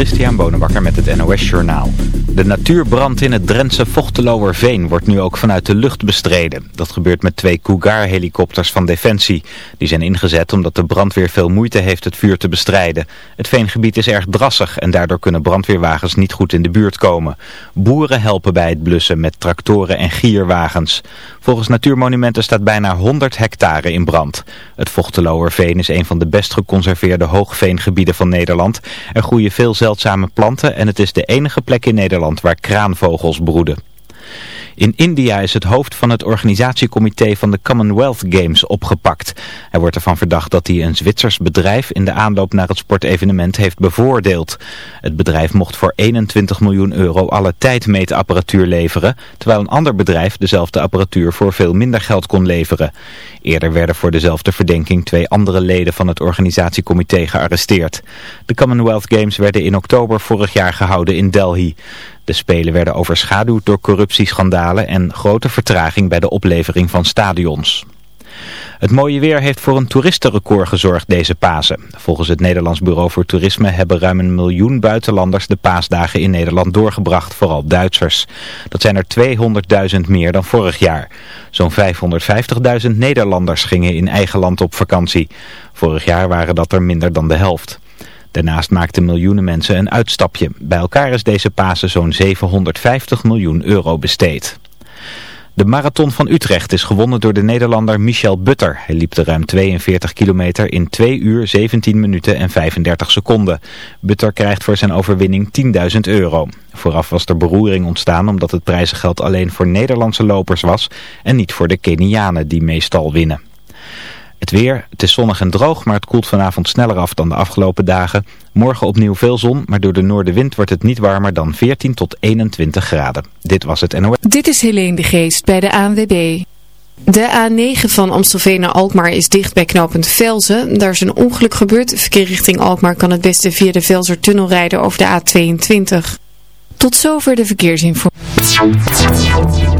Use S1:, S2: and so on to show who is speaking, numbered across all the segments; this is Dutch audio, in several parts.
S1: Christian Bonenbakker met het NOS Journaal. De natuurbrand in het Drentse Vochteloerveen wordt nu ook vanuit de lucht bestreden. Dat gebeurt met twee Cougar-helikopters van Defensie. Die zijn ingezet omdat de brandweer veel moeite heeft het vuur te bestrijden. Het veengebied is erg drassig en daardoor kunnen brandweerwagens niet goed in de buurt komen. Boeren helpen bij het blussen met tractoren en gierwagens. Volgens Natuurmonumenten staat bijna 100 hectare in brand. Het Vochteloerveen is een van de best geconserveerde hoogveengebieden van Nederland. Er groeien veel zeldzame planten en het is de enige plek in Nederland waar kraanvogels broeden. In India is het hoofd van het organisatiecomité van de Commonwealth Games opgepakt. Hij wordt ervan verdacht dat hij een Zwitsers bedrijf in de aanloop naar het sportevenement heeft bevoordeeld. Het bedrijf mocht voor 21 miljoen euro alle tijdmeetapparatuur leveren, terwijl een ander bedrijf dezelfde apparatuur voor veel minder geld kon leveren. Eerder werden voor dezelfde verdenking twee andere leden van het organisatiecomité gearresteerd. De Commonwealth Games werden in oktober vorig jaar gehouden in Delhi. De Spelen werden overschaduwd door corruptieschandalen en grote vertraging bij de oplevering van stadions. Het mooie weer heeft voor een toeristenrecord gezorgd deze Pasen. Volgens het Nederlands Bureau voor Toerisme hebben ruim een miljoen buitenlanders de paasdagen in Nederland doorgebracht, vooral Duitsers. Dat zijn er 200.000 meer dan vorig jaar. Zo'n 550.000 Nederlanders gingen in eigen land op vakantie. Vorig jaar waren dat er minder dan de helft. Daarnaast maakten miljoenen mensen een uitstapje. Bij elkaar is deze Pasen zo'n 750 miljoen euro besteed. De marathon van Utrecht is gewonnen door de Nederlander Michel Butter. Hij liep de ruim 42 kilometer in 2 uur 17 minuten en 35 seconden. Butter krijgt voor zijn overwinning 10.000 euro. Vooraf was er beroering ontstaan omdat het prijzengeld alleen voor Nederlandse lopers was en niet voor de Kenianen die meestal winnen. Het weer, het is zonnig en droog, maar het koelt vanavond sneller af dan de afgelopen dagen. Morgen opnieuw veel zon, maar door de noordenwind wordt het niet warmer dan 14 tot 21 graden. Dit was het NOS.
S2: Dit is Helene de Geest bij de ANWB. De A9 van Amstelveen naar Alkmaar is dicht bij knooppunt Velzen. Daar is een ongeluk gebeurd. Verkeer richting Alkmaar kan het beste via de Velzertunnel rijden over de A22. Tot zover de verkeersinformatie.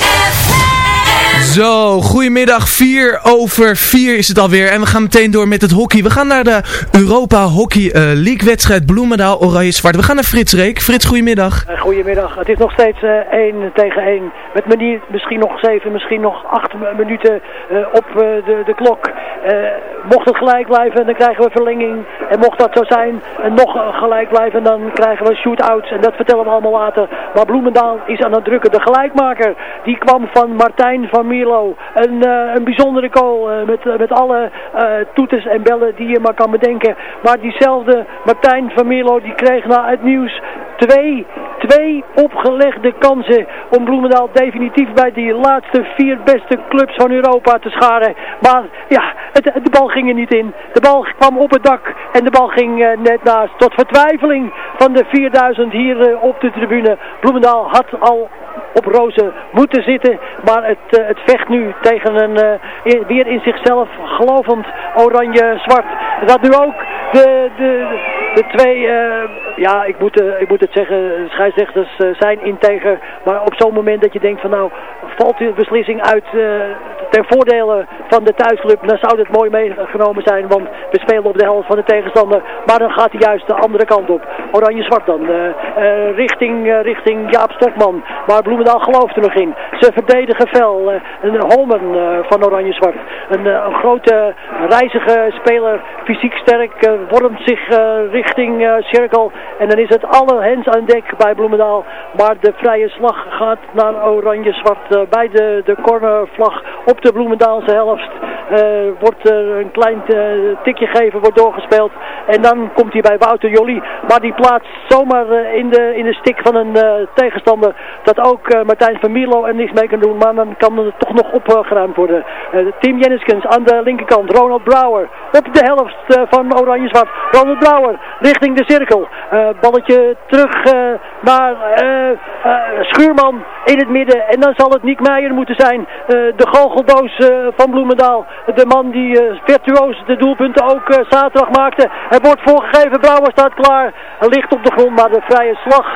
S3: Zo, goedemiddag. 4 over 4 is het alweer. En we gaan meteen door met het hockey. We gaan naar de Europa Hockey eh, League wedstrijd Bloemendaal Oranje Zwart. We gaan naar Frits Reek. Frits, goedemiddag.
S4: Eh, Goedemiddag. Het is nog steeds eh 1 tegen 1. Met manie- misschien nog 7, misschien nog 8 minuten op de, de klok. Eh, mocht het gelijk blijven, dan krijgen we verlenging. En mocht dat zo zijn, en nog eh, gelijk blijven, dan krijgen we shootouts. En dat vertellen we allemaal later. Maar Bloemendaal is aan het drukken. De gelijkmaker, die kwam van Martijn van Mierlo. Een, eh, een bijzondere goal met, met alle toeters en bellen die je maar kan bedenken. Maar diezelfde Martijn van Mierlo, die kreeg na het nieuws twee, twee opgelegde kansen om Bloemendaal definitief bij die laatste vier beste clubs van Europa te scharen. Maar ja, de bal ging er niet in. De bal kwam op het dak en de bal ging eh, net naast. Tot vertwijfeling van de 4000 hier eh, op de tribune. Bloemendaal had al op rozen moeten zitten. Maar het, eh, het vecht nu tegen een eh, weer in zichzelf gelovend oranje-zwart. Dat nu ook de, de, de twee eh, ja, ik moet, ik moet het zeggen, scheidsrechters zijn integer. Maar op zo'n moment dat je denkt van nou, valt de beslissing uit ten voordele van de thuisclub, dan zou het mooi meegenomen zijn. Want we spelen op de helft van de tegenstander. Maar dan gaat hij juist de andere kant op. Oranje-zwart dan. richting, richting Jaap Stokman. Maar Bloemendaal gelooft er nog in. Ze verdedigen fel. een Holmen van Oranje-zwart. Een, een grote reizige speler, fysiek sterk, uh, vormt zich uh, richting uh, cirkel. En dan is het alle hens aan dek bij Bloemendaal. Maar de vrije slag gaat naar oranje-zwart bij de, de cornervlag op de Bloemendaalse helft. wordt er een klein tikje geven, wordt doorgespeeld. En dan komt hij bij Wouter Jolie. Maar die plaatst zomaar in, de, in de stik van een tegenstander. Dat ook Martijn van Mierlo er niks mee kan doen. Maar dan kan het toch nog opgeruimd worden. Team Jenniskens aan de linkerkant. Ronald Brouwer op de helft uh, van Oranje-Zwart. Ronald Brouwer richting de cirkel. Balletje terug naar Schuurman in het midden. En dan zal het Niek Meijer moeten zijn. de goocheldoos van Bloemendaal. De man die virtuoos de doelpunten ook zaterdag maakte. Er wordt voorgegeven. Brouwer staat klaar. Ligt op de grond, maar de vrije slag.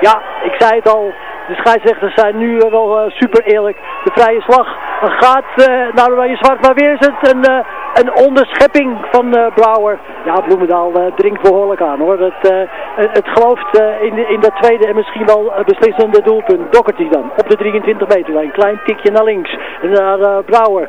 S4: Ja, ik zei het al. De scheidsrechters zijn nu wel super eerlijk. De vrije slag gaat naar Oranje Zwart. Maar weer is het een, een onderschepping van uh, Brouwer. Ja, Bloemendaal uh, dringt behoorlijk aan hoor. Het, uh, het gelooft in, in dat tweede en misschien wel beslissende doelpunt. Doherty dan, op de 23 meterlijn. Klein tikje naar links. Naar Brouwer.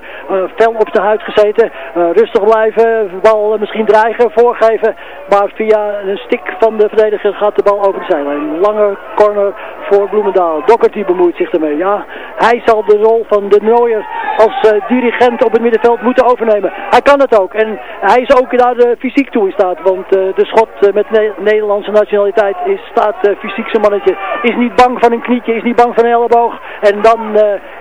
S4: fel op de huid gezeten. rustig blijven. Bal misschien dreigen, voorgeven. Maar via een stik van de verdediger gaat de bal over de zijlijn. Lange corner voor Bloemendaal. Doherty bemoeit zich ermee. Ja, hij zal de rol van de Nooier als dirigent op het middenveld moeten overnemen hij kan het ook. En hij is ook daar de fysiek toe in staat. Want uh, de schot uh, met ne Nederlandse nationaliteit is, staat fysiek zijn mannetje. Is niet bang van een knietje, is niet bang van een elleboog. En dan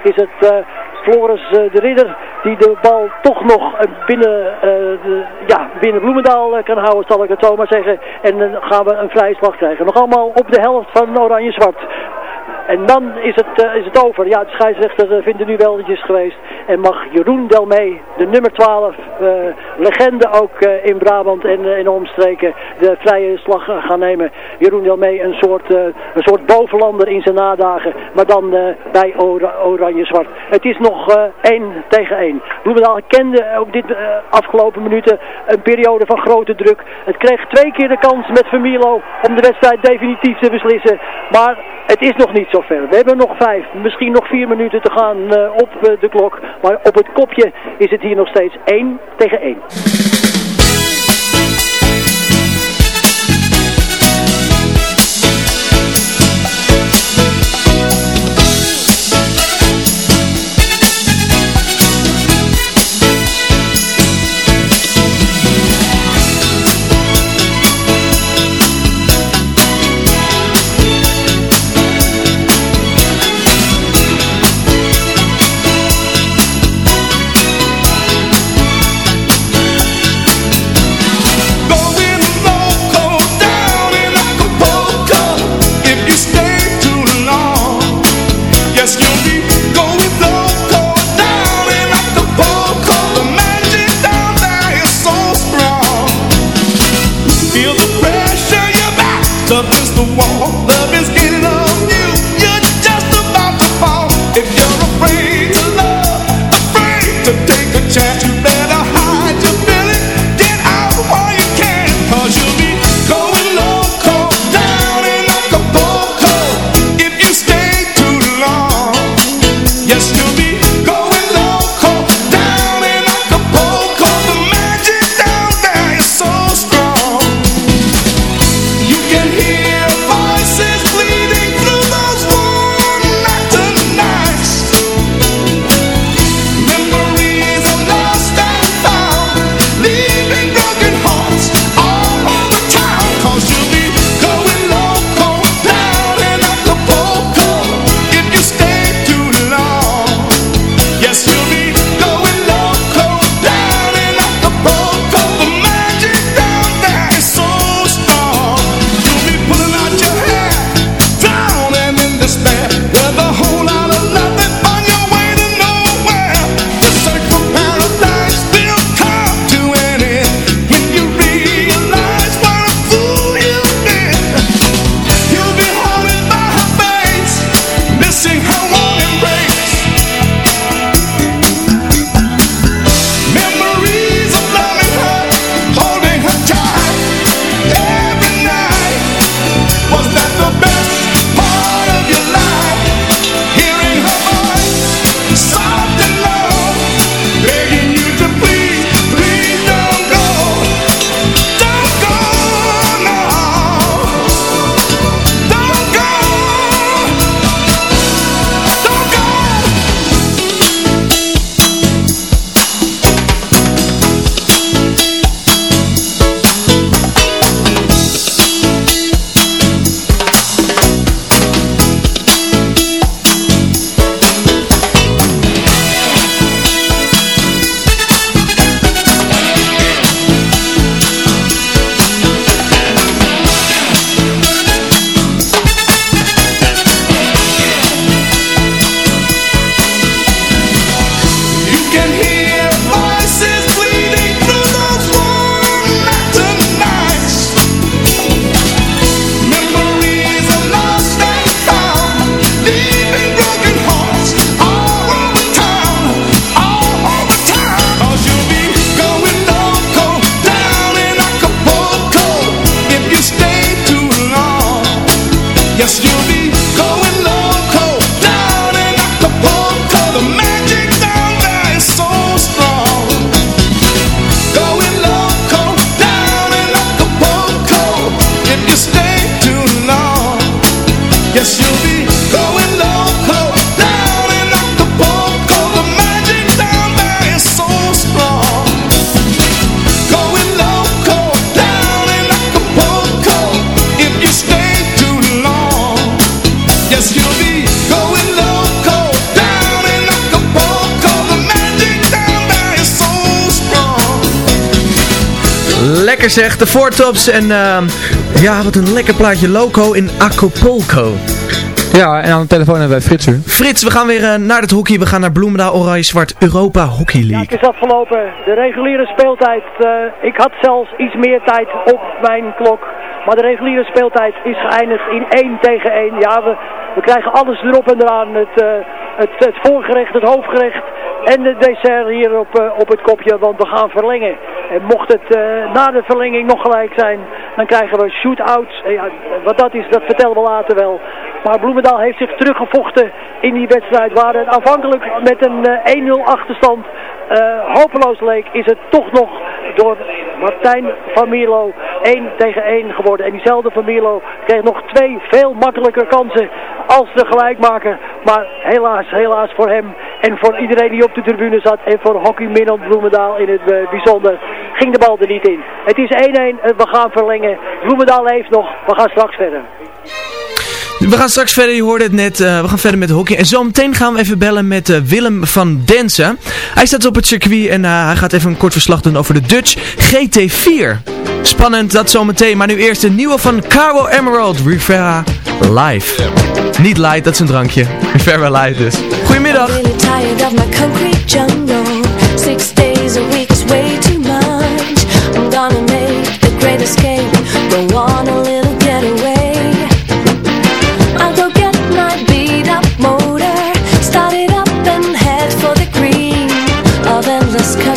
S4: is het Floris de Ridder die de bal toch nog binnen, de, ja, binnen Bloemendaal kan houden, zal ik het zo maar zeggen. En dan gaan we een vrije slag krijgen. Nog allemaal op de helft van Oranje-Zwart. En dan is het, uh, is het over. Ja, de scheidsrechter uh, vindt er nu wel iets geweest. En mag Jeroen Delmee, de nummer 12, uh, eh, legende ook in Brabant en in omstreken, de vrije slag gaan nemen. Jeroen Delmee, een soort, een soort bovenlander in zijn nadagen. Maar dan bij Oranje-Zwart. Het is nog 1 tegen 1. Bloemendaal kende ook dit afgelopen minuten een periode van grote druk. Het kreeg twee keer de kans met Vermilo om de wedstrijd definitief te beslissen. Maar het is nog niet zo We hebben nog vijf, misschien nog vier minuten te gaan uh, op uh, de klok. Maar op het kopje is het hier nog steeds 1 tegen 1.
S3: Lekker zeg, de Four Tops en ehm, ja, wat een lekker plaatje Loco in Acapulco.
S5: Ja, en aan de telefoon hebben wij Frits
S3: Frits, we gaan weer uh, naar het hockey. We gaan naar Bloemendaal Oranje Zwart Europa Hockey League.
S4: Ja, het is afgelopen. De reguliere speeltijd. Uh, ik had zelfs iets meer tijd op mijn klok. Maar de reguliere speeltijd is geëindigd in 1 tegen 1. Ja, we, we krijgen alles erop en eraan. Het, uh, het, het voorgerecht, het hoofdgerecht en de dessert hier op, uh, op het kopje, want we gaan verlengen. En mocht het uh, na de verlenging nog gelijk zijn, dan krijgen we shootouts. Uh, ja, wat dat is, dat vertellen we later wel. Maar Bloemendaal heeft zich teruggevochten in die wedstrijd. Waar het afhankelijk met een 1-0 achterstand hopeloos leek, is het toch nog door Martijn van Mierlo 1 tegen 1 geworden. En diezelfde van Mierlo kreeg nog twee veel makkelijker kansen als de gelijkmaker. Maar helaas, helaas voor hem en voor iedereen die op de tribune zat en voor Hockey Minland Bloemendaal in het uh, bijzonder ging de bal er niet in. Het is 1-1, we gaan verlengen. Bloemendaal leeft nog, we gaan straks verder.
S3: We gaan straks verder, je hoorde het net, uh, we gaan verder met hockey. En zometeen gaan we even bellen met uh, Willem van Densen. Hij staat op het circuit en uh, hij gaat even een kort verslag doen over de Dutch GT4. Spannend, dat zometeen. Maar nu eerst de nieuwe van Caro Emerald, Rivera Live. Niet light, dat is een drankje. Rivera Live dus. Goedemiddag. Six days a week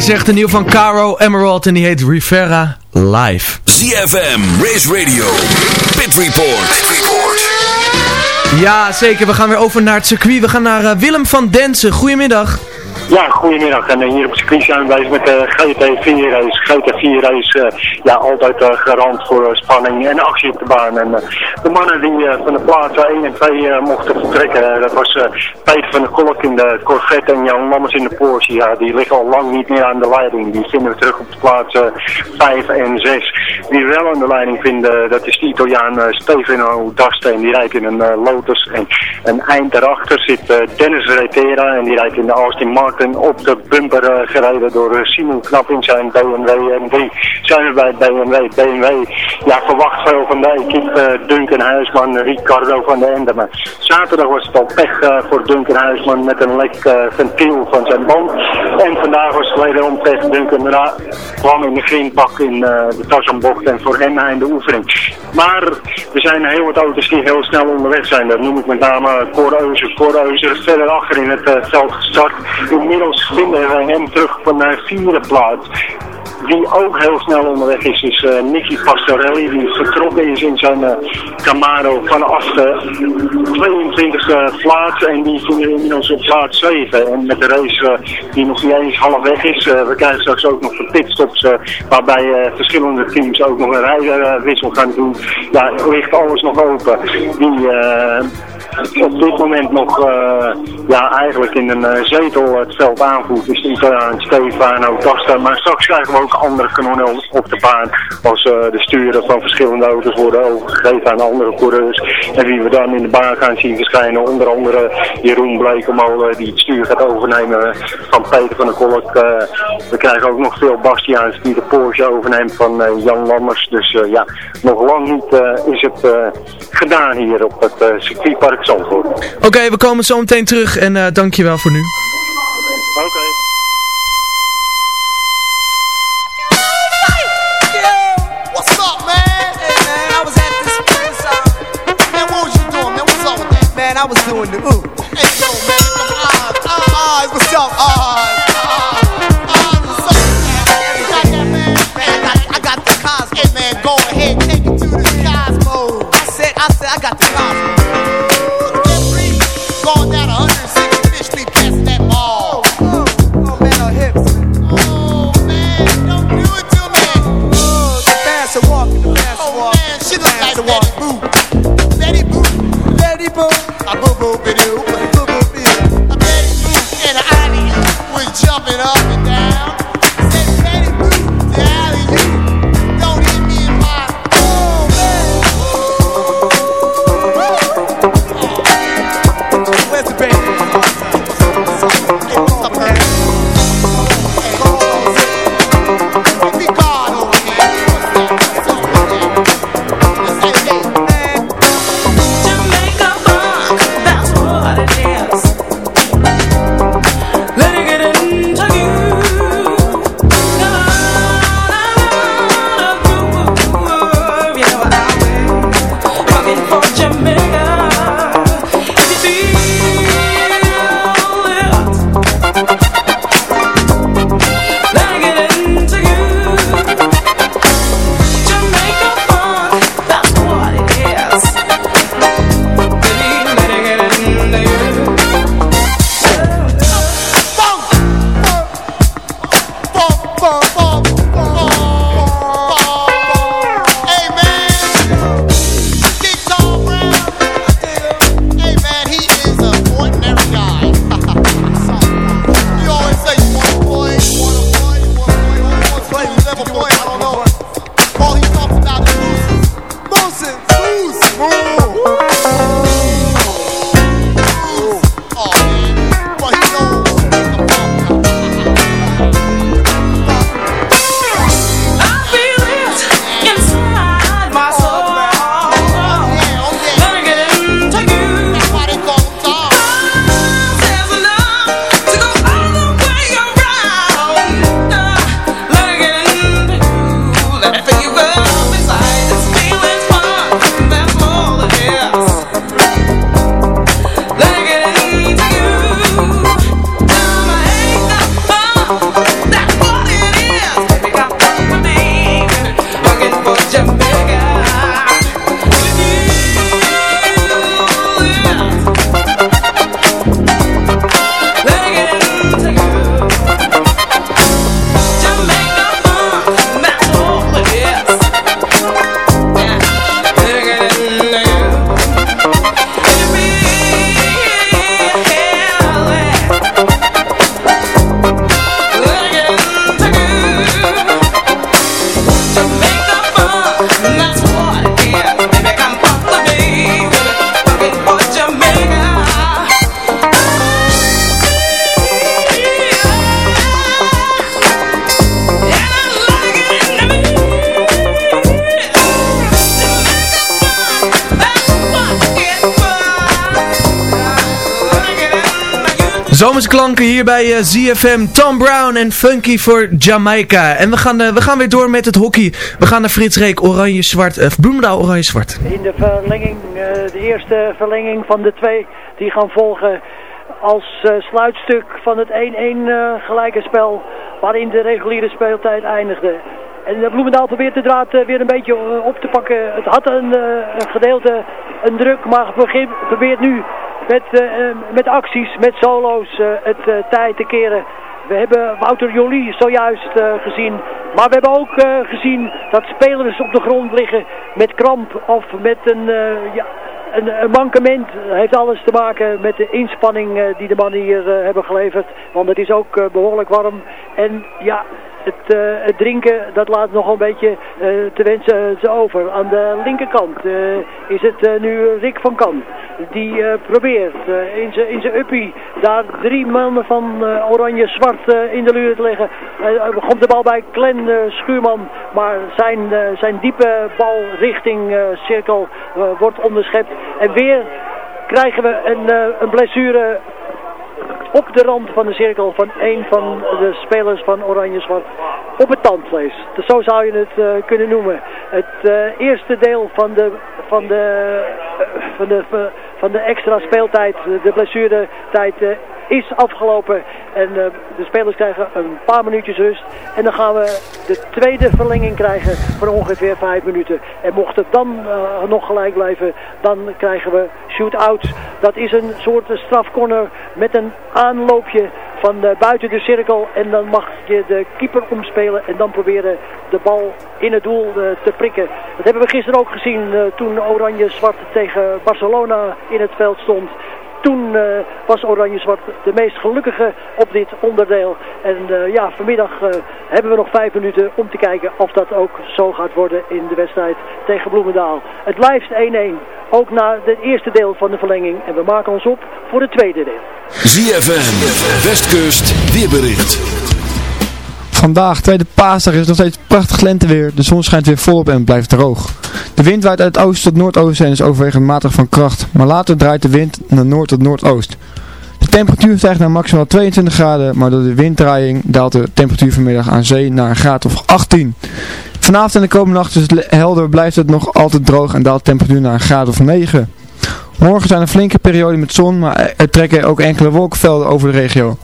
S3: Zegt de nieuw van Caro Emerald en die heet Rivera Live.
S6: ZFM, Race Radio, Pit Report. Pit Report.
S3: Ja, zeker. We gaan weer over naar het circuit. We gaan naar eh, Willem van Densen. Goedemiddag.
S7: Ja, goedemiddag. En eh, hier op het circuit zijn we bezig met de GT4 race. GT4 race, eh, ja, altijd uh, garant voor spanning en actie op de baan. En de mannen die van de plaatsen 1 en 2 mochten vertrekken, dat was Peter van der Kolk in de Corvette en Jan Lammers in de Porsche. Die liggen al lang niet meer aan de leiding. Die vinden we terug op de plaatsen 5 en 6. Die wel aan de leiding vinden, dat is de Italiaan Stefano Dasteen. Die rijdt in een Lotus. En een eind daarachter zit Dennis Retera en die rijdt in de Austin Martin op de bumper gereden door Simon Knap in zijn BMW M3. Zijn we bij BMW. BMW ja, verwacht veel van de equipe uh, Huisman, Ricardo van de Ende. Zaterdag was het al pech voor Duncan Huisman met een lek ventiel van zijn band. En vandaag was het wederom pech. Duncan daarna kwam in de greenpak in de Tarzanbocht en voor hem in de oefening. Maar er zijn heel wat auto's die heel snel onderweg zijn. Dat noem ik met name. Cor Euser verder achter in het veld gestart inmiddels vinden wij hem terug van de vierde plaats. Wie ook heel snel onderweg is, is uh, Nicky Pastorelli. Die vertrokken is in zijn uh, Camaro vanaf de 22e plaats. En die vinden inmiddels op plaats 7. En met de race uh, die nog niet eens half weg is. we krijgen straks ook nog de pitstops. waarbij verschillende teams ook nog een rijderwissel gaan doen. Daar ligt alles nog open. Die op dit moment nog uh, ja, eigenlijk in een uh, zetel het veld aanvoert. Dus aan Stefano Tasta. Maar straks krijgen we ook andere kanonnen op de baan. Als de sturen van verschillende auto's worden overgegeven aan andere coureurs. En wie we dan in de baan gaan zien verschijnen. Onder andere Jeroen Blekemolen die het stuur gaat overnemen van Peter van der Kolk. we krijgen ook nog veel Bastiaans die de Porsche overneemt van Jan Lammers. Dus ja, nog lang niet is het gedaan hier op het circuitpark Zandvoort.
S8: Oké, we komen zo meteen terug en uh, dankjewel voor nu.
S7: Oké. Okay.
S9: I was doing the ooh. Hey, yo, man, come on. What's up? Ah,
S8: klanken hier bij uh, ZFM. Tom Brown en Funky voor Jamaica. En we gaan, uh, we gaan weer door met het hockey. We gaan naar Frits Reek, oranje-zwart. Uh, Bloemendaal, oranje-zwart.
S4: In de verlenging, de eerste verlenging van de twee die gaan volgen als sluitstuk van het 1-1 gelijke spel. Waarin de reguliere speeltijd eindigde. En Bloemendaal probeert de draad weer een beetje op te pakken. Het had een, een gedeelte een druk, maar probeert nu met, uh, met acties, met solo's uh, het tijd te keren. We hebben Wouter Jolie zojuist gezien. Maar we hebben ook gezien dat spelers op de grond liggen met kramp of met een, ja, een, een, mankement. heeft alles te maken met de inspanning die de mannen hier hebben geleverd. Want het is ook behoorlijk warm. En ja, het, uh, het, drinken, dat laat nog een beetje uh, te wensen uh, over. Aan de linkerkant is het nu Rick van Kan. Die probeert in zijn uppie daar drie mannen van oranje-zwart in de luur te leggen. Komt de bal bij Glenn Schuurman. Maar zijn, zijn diepe bal richting cirkel wordt onderschept. En weer krijgen we een, een blessure op de rand van de cirkel van een van de spelers van Oranje-Zwart op het tandvlees. Dus zo zou je het uh, kunnen noemen. Het uh, eerste deel van de, van de, uh, van de, van de extra speeltijd, de blessuretijd, is afgelopen. En uh, de spelers krijgen een paar minuutjes rust. En dan gaan we de tweede verlenging krijgen voor ongeveer vijf minuten. En mocht het dan uh, nog gelijk blijven, dan krijgen we shoot-out. Dat is een soort strafcorner met een aanloopje van uh, buiten de cirkel. En dan mag je de keeper omspelen en dan proberen de bal in het doel te prikken. Dat hebben we gisteren ook gezien toen Oranje-Zwart tegen Barcelona in het veld stond. Toen uh, was Oranje-Zwart de meest gelukkige op dit onderdeel. En uh, ja, vanmiddag uh, hebben we nog vijf minuten om te kijken of dat ook zo gaat worden in de wedstrijd tegen Bloemendaal. Het blijft 1-1, ook na het eerste deel van de verlenging. En we maken ons op voor het tweede deel.
S6: ZFM, Westkust, weerbericht.
S5: Vandaag, tweede paasdag, is nog steeds prachtig lenteweer. De zon schijnt weer volop en het blijft droog. De wind waait uit het oosten tot noordoosten en is overwegend matig van kracht. Maar later draait de wind naar noord tot noordoost. De temperatuur stijgt naar maximaal 22 graden, maar door de winddraaiing daalt de temperatuur vanmiddag aan zee naar een graad of 18. Vanavond en de komende nacht is het helder, blijft het nog altijd droog en daalt de temperatuur naar een graad of 9. Morgen zijn er flinke perioden met zon, maar er trekken ook enkele wolkenvelden over de regio.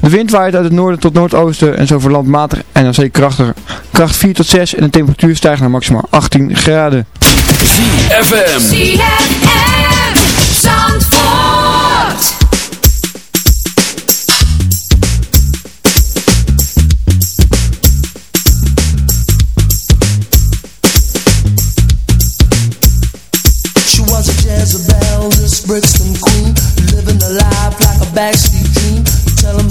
S5: De wind waait uit het noorden tot noordoosten en zo verlandt matig en dan zeker krachtig. Kracht 4 tot 6 en de temperatuur stijgt naar maximaal 18 graden.
S6: ZFM.
S10: ZFM. Zandvoort.
S11: She was a Jezebel, this Brixton queen, living a life like a backstreet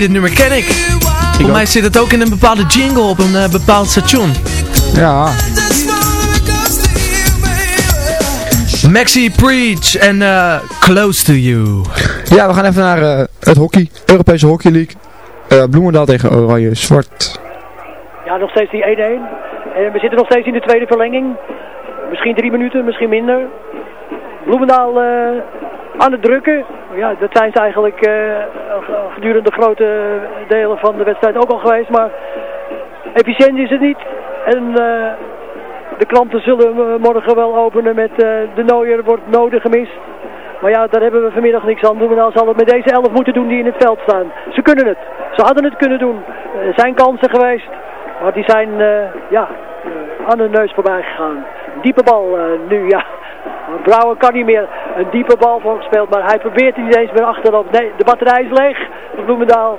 S8: Hey, dit nummer ken ik. Voor mij zit het ook in een bepaalde jingle op een eh, bepaald station.
S5: Ja.
S8: Maxi Preach en eh, Close to You.
S5: Ja, we gaan even naar eh, het hockey. Europese Hockey League. Eh, Bloemendaal tegen Oranje Zwart.
S4: Ja, nog steeds die 1-1. En we zitten nog steeds in de tweede verlenging. Misschien drie minuten, misschien minder. Bloemendaal eh, aan het drukken. Ja, dat zijn ze eigenlijk eh, gedurende grote delen van de wedstrijd ook al geweest. Maar efficiënt is het niet. En eh, de kranten zullen morgen wel openen met eh, de Nooier wordt nodig gemist. Maar ja, daar hebben we vanmiddag niks aan. Bloemendaal zal het met deze elf moeten doen die in het veld staan. Ze kunnen het. Ze hadden het kunnen doen. Er zijn kansen geweest. Maar die zijn ja, aan hun neus voorbij gegaan. Diepe bal nu, ja. Brouwer kan niet meer een diepe bal voor gespeeld. Maar hij probeert er niet eens meer achterop. Nee, de batterij is leeg. voor Bloemendaal.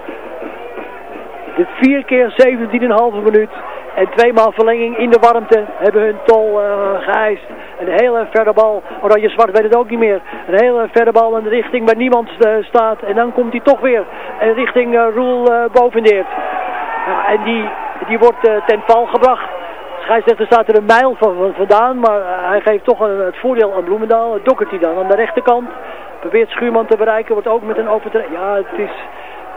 S4: De vier keer 17,5 minuut. En tweemaal verlenging in de warmte hebben hun tol eh, geëist. Een hele verre bal. Oranje Zwart weet het ook niet meer. Een hele verre bal in de richting waar niemand eh, staat. En dan komt hij toch weer in richting eh, Roel uh, Bovendeert. Ja, en die, die wordt eh, ten val gebracht. Scheidsrechter staat er een mijl van, van vandaan. Maar eh, hij geeft toch een, het voordeel aan Bloemendaal. Dokkert hij dan aan de rechterkant. Probeert Schuurman te bereiken. Wordt ook met een overtreding. Ja, het is...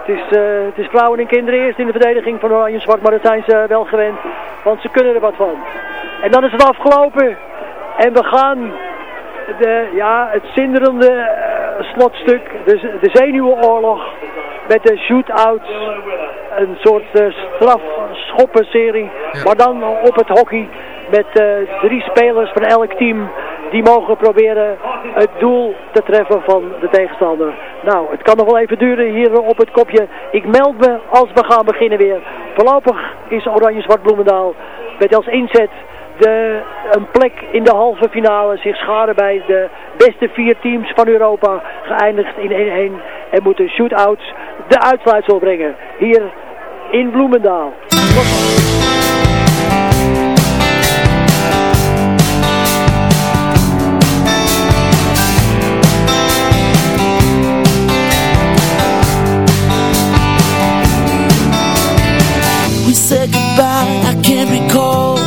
S4: Het is, eh, het is vrouwen en kinderen eerst in de verdediging van Oranje Zwart, maar dat zijn ze wel gewend, want ze kunnen er wat van. En dan is het afgelopen en we gaan de, ja, het zinderende eh, slotstuk, de, de zenuwenoorlog met de shootouts, een soort uh, strafschoppenserie, maar dan op het hockey met eh, drie spelers van elk team die mogen proberen het doel te treffen van de tegenstander. Nou, het kan nog wel even duren hier op het kopje. Ik meld me als we gaan beginnen weer. Voorlopig is Oranje Zwart Bloemendaal met als inzet de, een plek in de halve finale zich scharen bij de beste vier teams van Europa. Geëindigd in 1-1 en moeten shootouts de uitsluitsel brengen. Hier in Bloemendaal.
S12: We said goodbye, I can't recall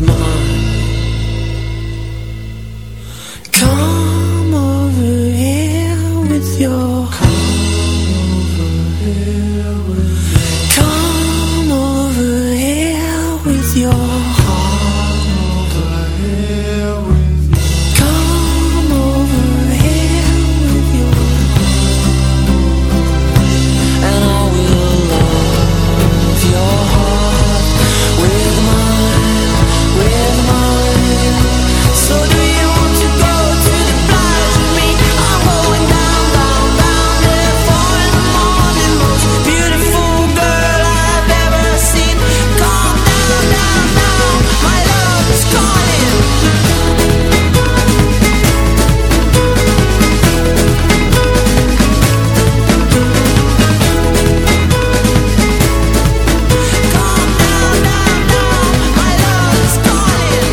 S12: smile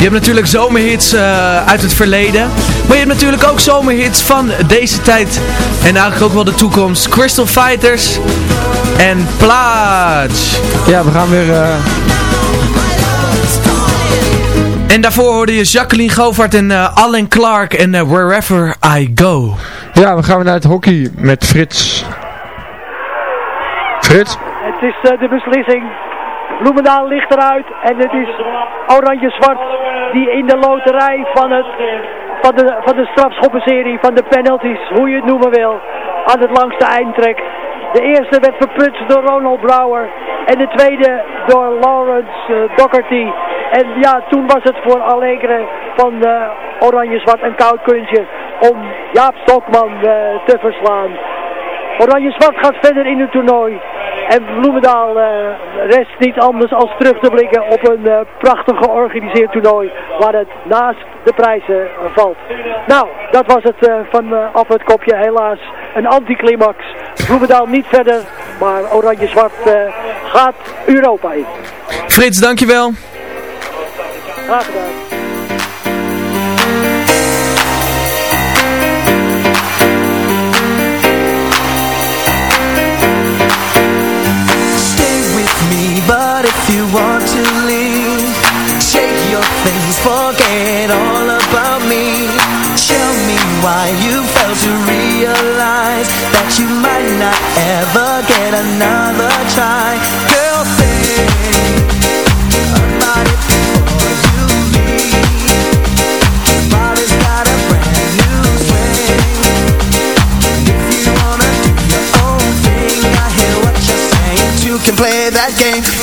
S8: hebt natuurlijk zomerhits eh, uit het verleden. Maar je hebt natuurlijk ook zomerhits van deze tijd. En eigenlijk ook wel de toekomst. Crystal Fighters en Plaats.
S5: Ja, we gaan weer... eh,
S8: En daarvoor hoorde je Jacqueline Govert en eh Alan Clark en Wherever I Go.
S5: Ja, we gaan weer naar het hockey met Frits. Frits?
S4: Het is de beslissing. Bloemendaal ligt eruit en het is oranje-zwart die in de loterij van, het, van, de, van de strafschoppenserie, van de penalties, hoe je het noemen wil, aan het langste eind trekt. De eerste werd verprutst door Ronald Brouwer en de tweede door Lawrence eh, Doherty. En ja, toen was het voor Allegre van eh, Oranje-Zwart een koud kunstje om Jaap Stokman eh, te verslaan. Oranje-Zwart gaat verder in het toernooi. En Bloemendaal eh, rest niet anders als terug te blikken op een eh, prachtig georganiseerd toernooi. Waar het naast de prijzen valt. Nou, dat was het eh, van eh, af het kopje. Helaas een anticlimax. Bloemendaal niet verder. Maar Oranje-Zwart gaat Europa in.
S8: Frits, dankjewel.
S4: Graag gedaan.
S13: But if you want to leave Shake your things, forget all about me. Tell me why you failed to realize That you might not ever get another try. Girl, think about it before you leave. Body's got a brand new swing If you wanna do your own thing I hear what you're saying. Can play that game.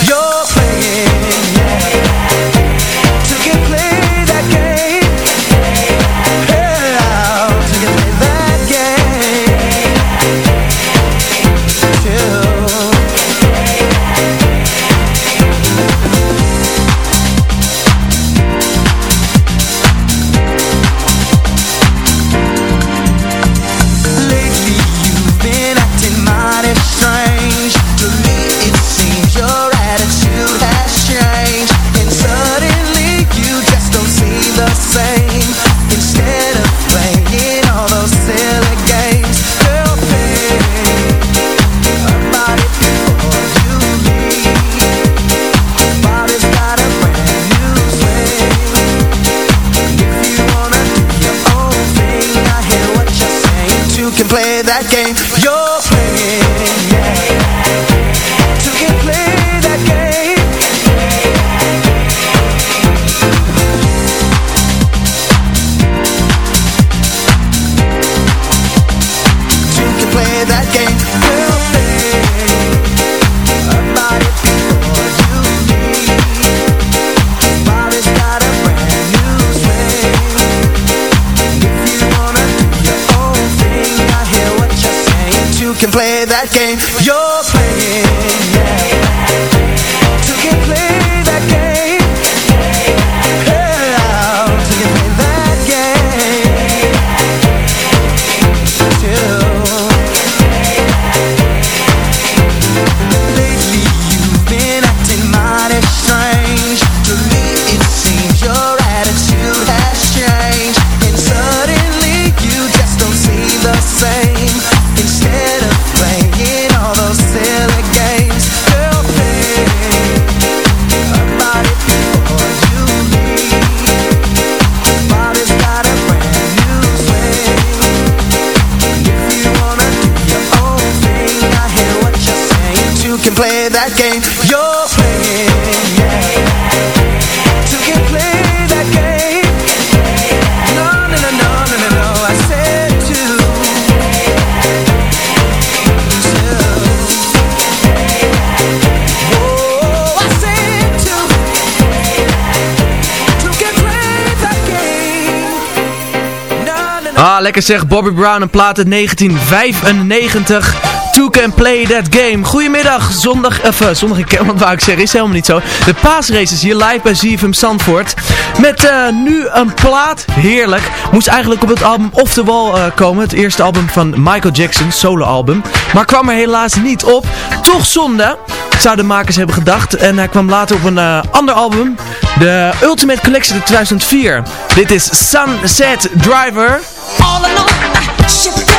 S8: Ah, lekker zeg. Bobby Brown, een plaat uit 1995. Two can play that game. Goedemiddag, zondag, of uh, zondag in Kermland wou ik zeggen, is helemaal niet zo. De paasraces hier live bij ZFM Zandvoort. Met uh, nu een plaat, heerlijk. Moest eigenlijk op het album Off the Wall uh, komen. Het eerste album van Michael Jackson, solo album. Maar kwam er helaas niet op. Toch zonde, zouden de makers hebben gedacht. En hij kwam later op een ander album. De Ultimate Collection uit 2004. Dit is Sunset Driver.
S10: All alone,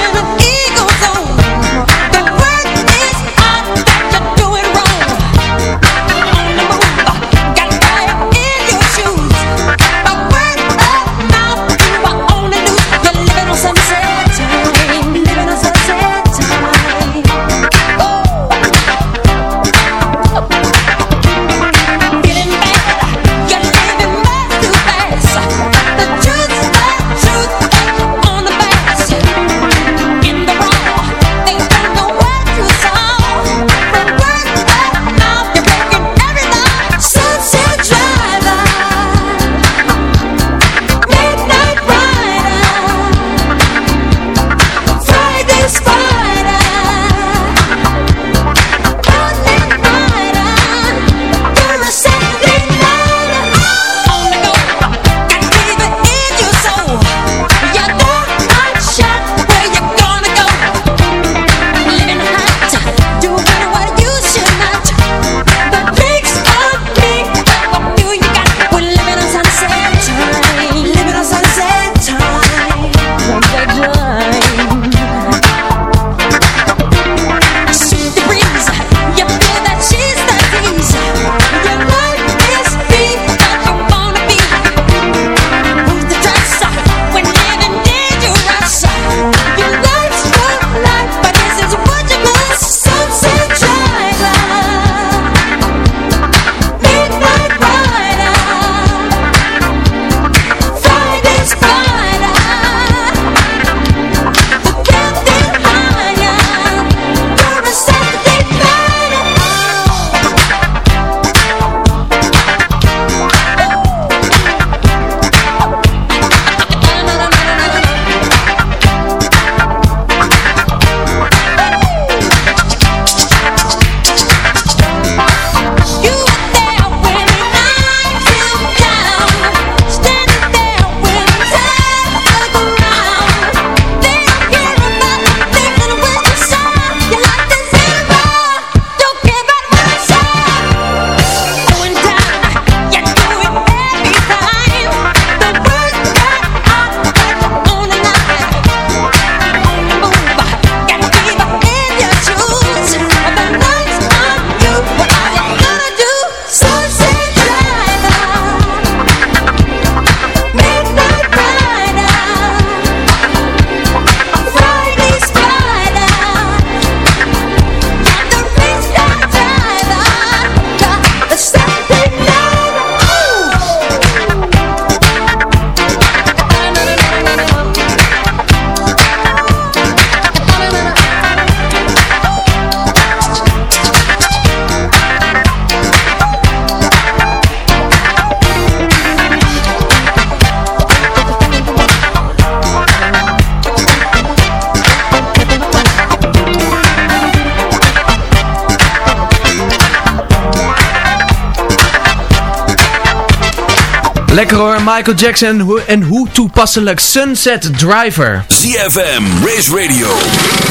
S8: Lekker hoor, Michael Jackson en hoe toepasselijk Sunset Driver.
S6: ZFM, Race Radio,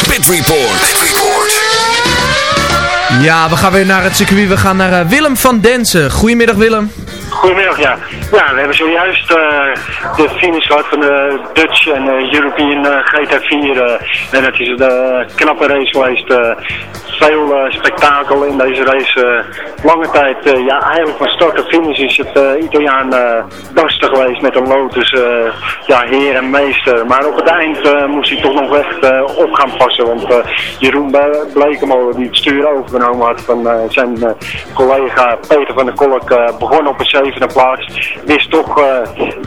S6: Pit Report. Pit Report.
S8: Ja, we gaan weer naar het circuit. We gaan naar eh, Willem van Densen. Goedemiddag Willem.
S12: Goedemiddag, ja. Ja, we hebben zojuist eh, de finish gehad van de Dutch en eh, European eh, GT4. eh, en het is een knappe race geweest. Veel eh, spektakel in deze race. eh, lange tijd, eh, ja, eigenlijk van start tot finish is het Italiaan Daster geweest met een Lotus, ja, heer en meester. Maar op het eind moest hij toch nog echt op gaan passen. Want Jeroen Blekemolen, die het stuur overgenomen had van zijn collega Peter van der Kolk, begon op een zevende plaats. Wist toch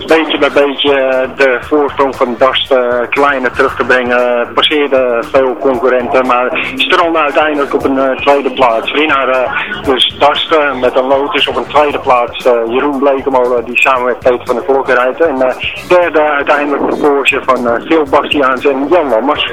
S12: beetje bij beetje de voorsprong van Dast eh, kleiner terug te brengen. Passeerde veel concurrenten, maar strandde uiteindelijk op een eh, tweede plaats. Winnaar eh, dus Dast eh, met een Lotus op een tweede plaats. eh, Jeroen Blekemolen die samen met Peter van der Kolk rijdt. En derde uiteindelijk de Porsche van Phil Bastiaans en Jan Lammers.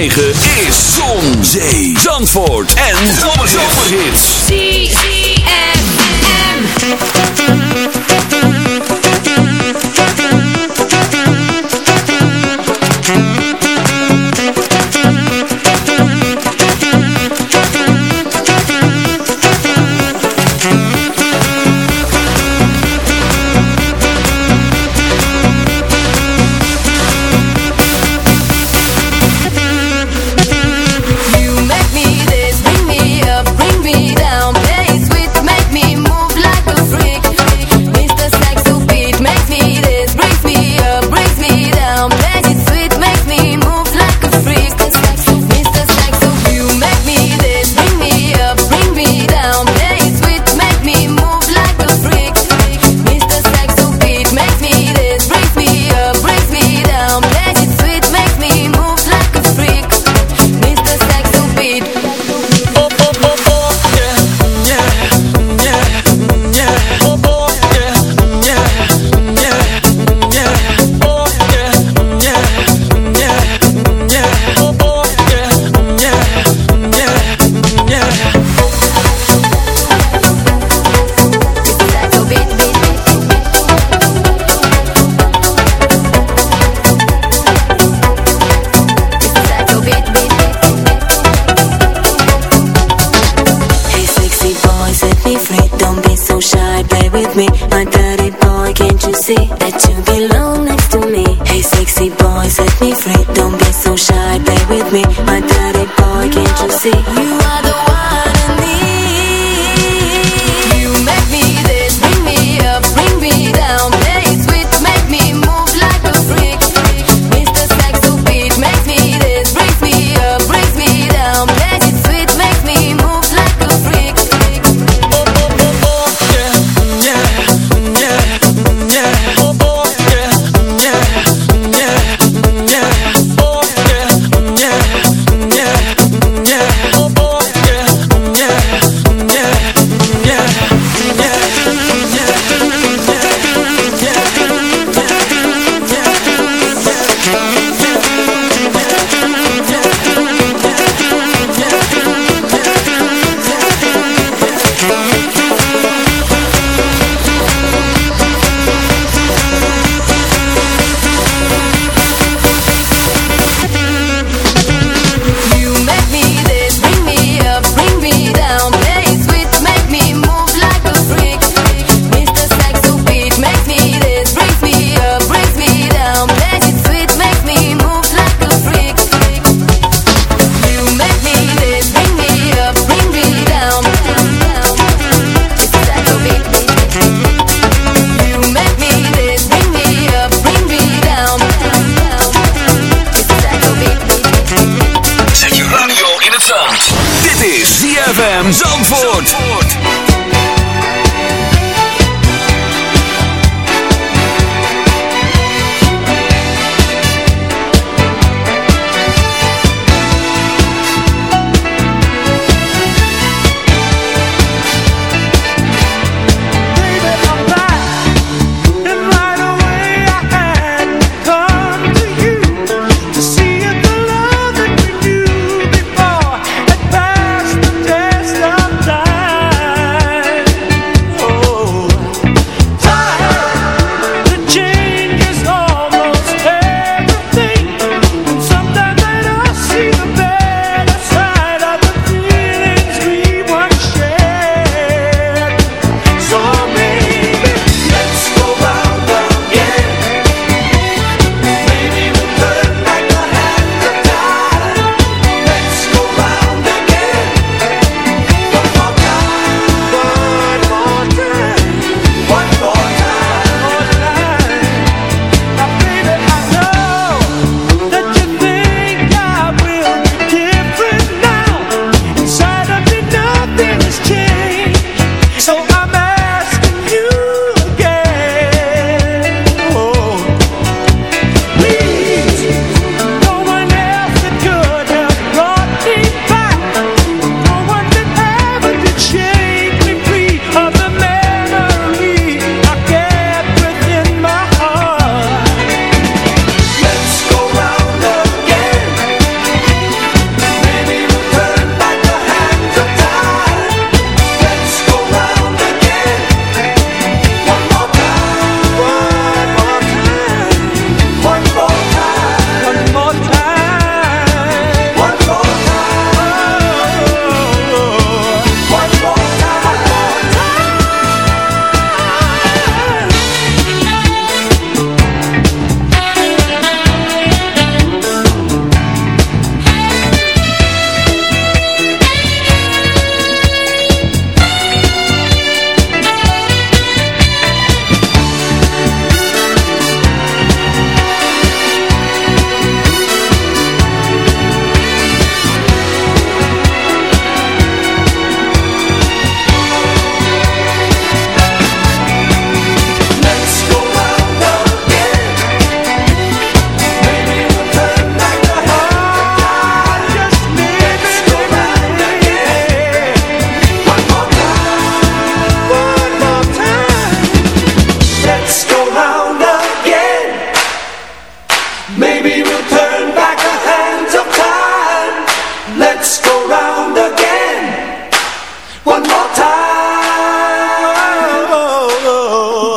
S6: 106.9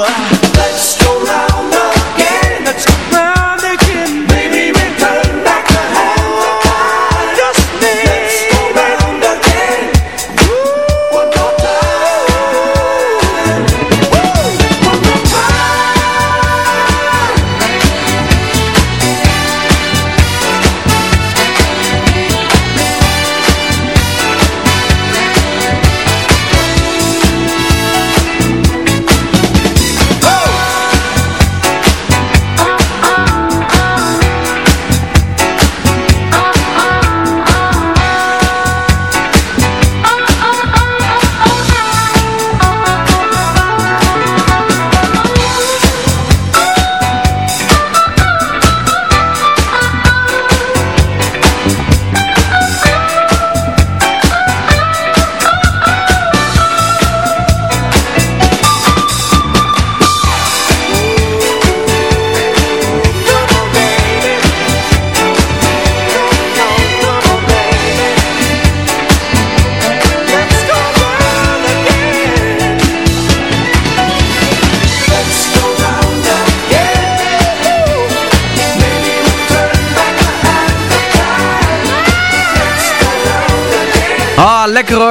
S3: I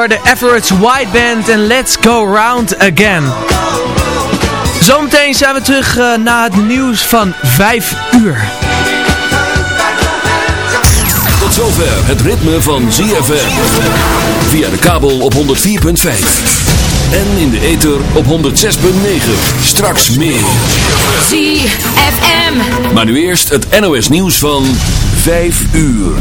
S8: De Everett's White Band en Let's Go Round Again. Zometeen zijn we terug uh, na het nieuws van 5 uur.
S6: Tot zover het ritme van ZFM. Via de kabel op 104.5. En in de ether op 106.9. Straks meer.
S11: ZFM.
S6: Maar nu eerst het NOS nieuws van 5 uur.